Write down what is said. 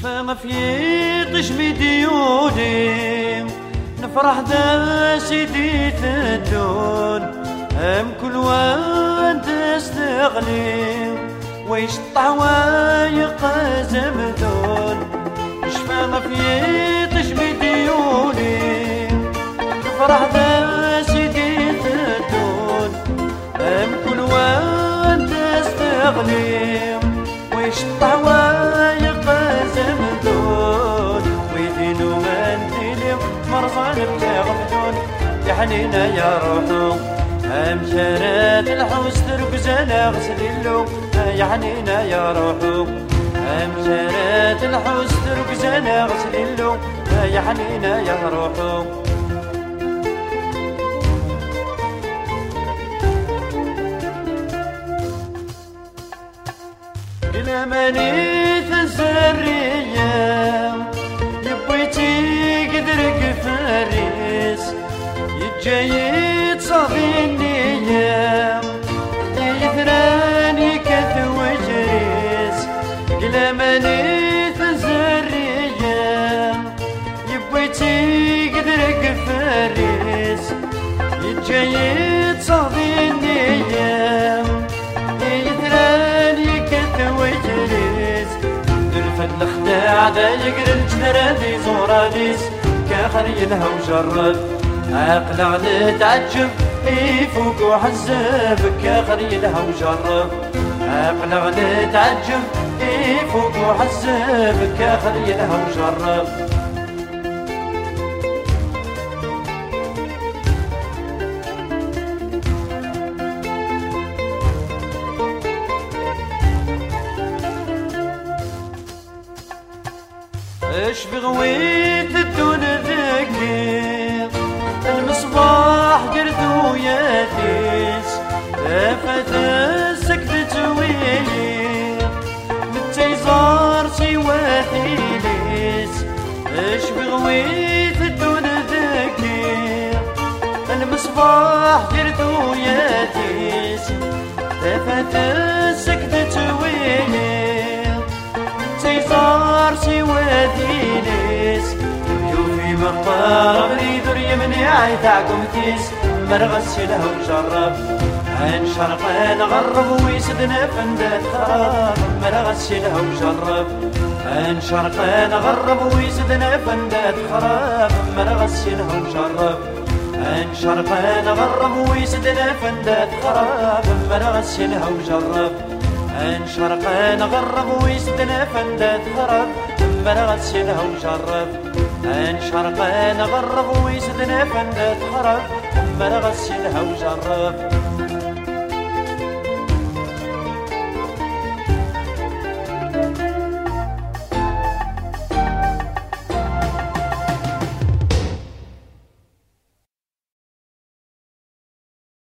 في طشمي ديوني. نفرح ذا سيدي تدون. ام كل وان تستغني ويش الطعوايق زمدون شفا في طشمي ديوني. نفرح ذا سيدي تدون. ام كل وان تستغني يا حنينة يا روحو. هم شرات الحوس تركز أنا غسل اللو يا حنينة يا روحو. هم شرات الحوس تركز أنا غسل اللو يا حنينة يا روحو. إلى منيت يتجايد صافي النية يثراني كث وجريس إلى منيت الزرية يبويتي قدرك فارس يتجايد صافي النية يثراني كث وجريس نرفد الخداع ذا يقرا الجنرادي زوراديس كاخر يلهى وجرد أقلع نتعجب يفوق وحزب كاخر يلهى وجرب. أقلع نتعجب يفوق وحزب كاخر يلهى وجرب. اش بغويت الدون ذكر؟ وحيليس اش بغويت الدون ذكر؟ المصباح قرد وياتيس افت السكت تويلي تيزار سي ودينيس يوفي مختار بريد يمني عيتاكم تيس. مرغس له وجرب عين شرق نغرب ويسدنا خراب مرغس له وجرب عين شرق نغرب ويسدنا فندات خراب مرغس له وجرب عين شرق نغرب ويسدنا فندات خراب مرغس له وجرب أن شرق نغرب ويسدنا فندات خرب مرا غسلها وجرب أن شرق نغرب ويسدنا فندات خرب مرا غسلها وجرب